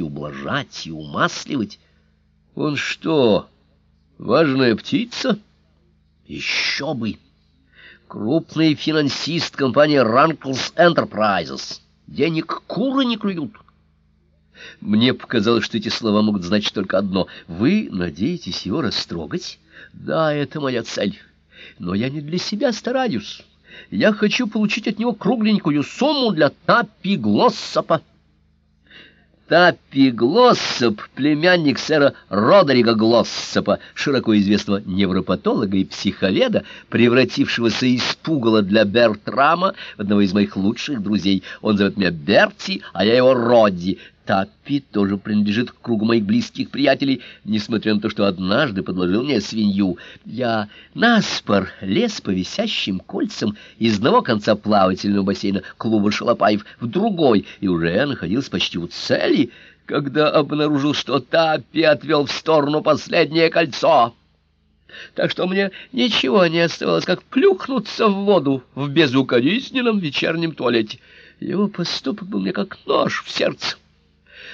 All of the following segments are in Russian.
и ублажать, и умасливать. Он что, важная птица? Еще бы! Крупный финансист компании Rankles Enterprises. Денег куры не клюют. Мне показалось, что эти слова могут значить только одно. Вы надеетесь его растрогать? Да, это моя цель. Но я не для себя стараюсь. Я хочу получить от него кругленькую сумму для Таппи Глоссопа. Таппи Глоссоп, племянник сэра Родерига Глоссопа, широко известного невропатолога и психоведа, превратившегося из пугала для Бертрама одного из моих лучших друзей. Он зовет меня Берти, а я его Родди. Таппи тоже принадлежит к кругу моих близких приятелей, несмотря на то, что однажды подложил мне свинью. Я наспор лез по висящим кольцам из одного конца плавательного бассейна клуба Шалопаев в другой, и уже находился почти у цели, когда обнаружил, что Таппи отвел в сторону последнее кольцо. Так что мне ничего не оставалось, как плюхнуться в воду в безукоризненном вечернем туалете. Его поступок был мне как нож в сердце.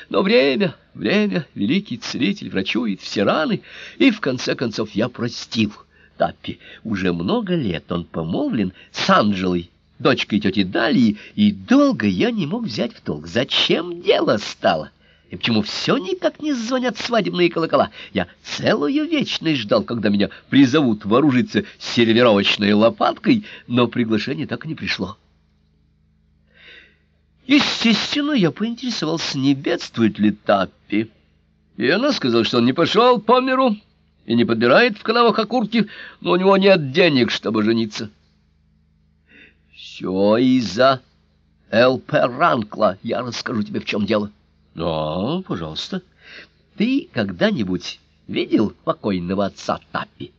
Но время, время, великий целитель врачует все раны, и в конце концов я простил Таппи. Уже много лет он помолвлен с Анжелой, дочкой тети Далии, и долго я не мог взять в толк, зачем дело стало. И почему все никак не звонят свадебные колокола? Я целую вечность ждал, когда меня призовут вооружиться сервировочной лопаткой, но приглашение так и не пришло. Естественно, я поинтересовался, не бедствует ли Таппи. И она сказала, что он не пошел по миру и не подбирает в канавах окурки, но у него нет денег, чтобы жениться. Все из-за Эл.П. Ранкла. Я расскажу тебе, в чем дело. Да, пожалуйста. Ты когда-нибудь видел покойного отца Таппи?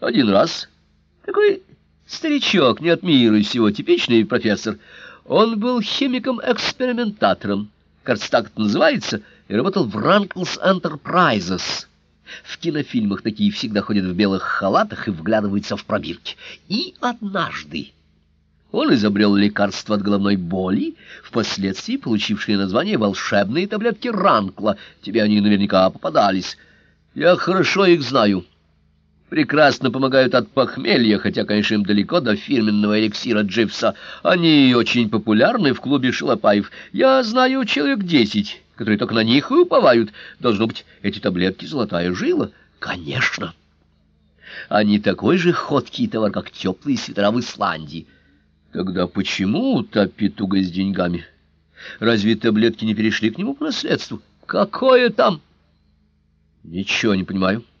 Один раз. Такой старичок, не от мира сего, типичный профессор. Он был химиком-экспериментатором, кажется, так это называется, и работал в Ранклс Enterprises. В кинофильмах такие всегда ходят в белых халатах и вглядываются в пробирки. И однажды он изобрел лекарство от головной боли, впоследствии получившее название «волшебные таблетки Ранкла». Тебе они наверняка попадались. Я хорошо их знаю прекрасно помогают от похмелья, хотя, конечно, им далеко до фирменного эликсира Дживса. Они очень популярны в клубе шалопаев. Я знаю человек десять, которые только на них и уповают. Должно быть, эти таблетки золотая жила. Конечно. Они такой же ходкий товар, как теплые свитера в Исландии. Тогда почему Таппи туго с деньгами? Разве таблетки не перешли к нему по наследству? Какое там? Ничего не понимаю. —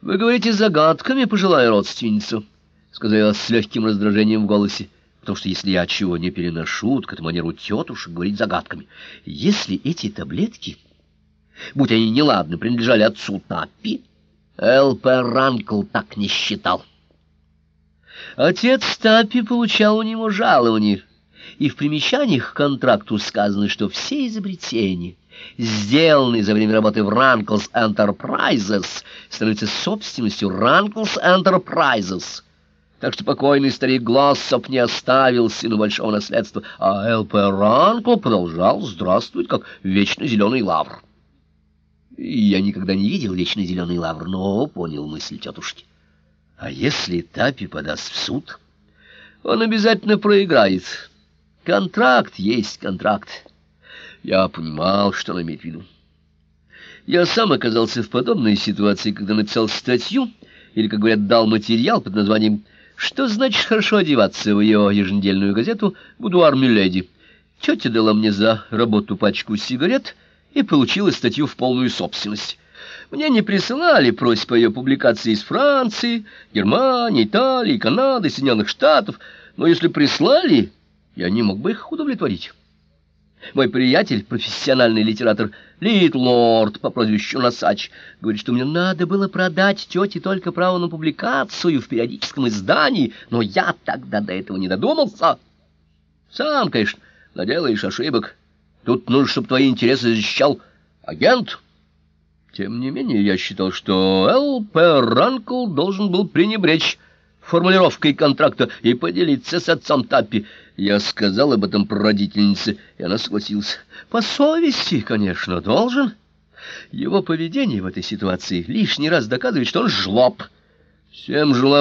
Вы говорите загадками, пожилая родственница, — сказала с легким раздражением в голосе, потому что если я чего не переношу, так это манеру тетушек говорить загадками. Если эти таблетки, будь они неладны, принадлежали отцу Таппи, Л.П. Ранкл так не считал. Отец Таппи получал у него жалование, и в примечаниях к контракту сказано, что все изобретения сделанный за время работы в Runkle's Enterprises, становится собственностью Runkle's Enterprises. Так что покойный старик Глоссоп не оставил сыну большого наследства, а ЛП Ранкл продолжал здравствовать, как вечно зеленый лавр. Я никогда не видел вечно зеленый лавр, но понял мысль тетушки. А если Тапи подаст в суд, он обязательно проиграет. Контракт есть контракт. Я понимал, что он имеет в виду. Я сам оказался в подобной ситуации, когда написал статью, или, как говорят, дал материал под названием «Что значит хорошо одеваться» в ее еженедельную газету «Будуар Миледи». Тетя дала мне за работу пачку сигарет и получила статью в полную собственность. Мне не присылали просьб по ее публикации из Франции, Германии, Италии, Канады, Соединенных Штатов, но если прислали, я не мог бы их удовлетворить. Мой приятель, профессиональный литератор Лорд по прозвищу Носач, говорит, что мне надо было продать тете только право на публикацию в периодическом издании, но я тогда до этого не додумался. Сам, конечно, наделаешь ошибок. Тут нужно, чтобы твои интересы защищал агент. Тем не менее, я считал, что Л.П. Ранкл должен был пренебречь формулировкой контракта и поделиться с отцом Таппи. Я сказал об этом прародительнице, и она согласилась. По совести, конечно, должен. Его поведение в этой ситуации лишний раз доказывает, что он жлоб. Всем жлоб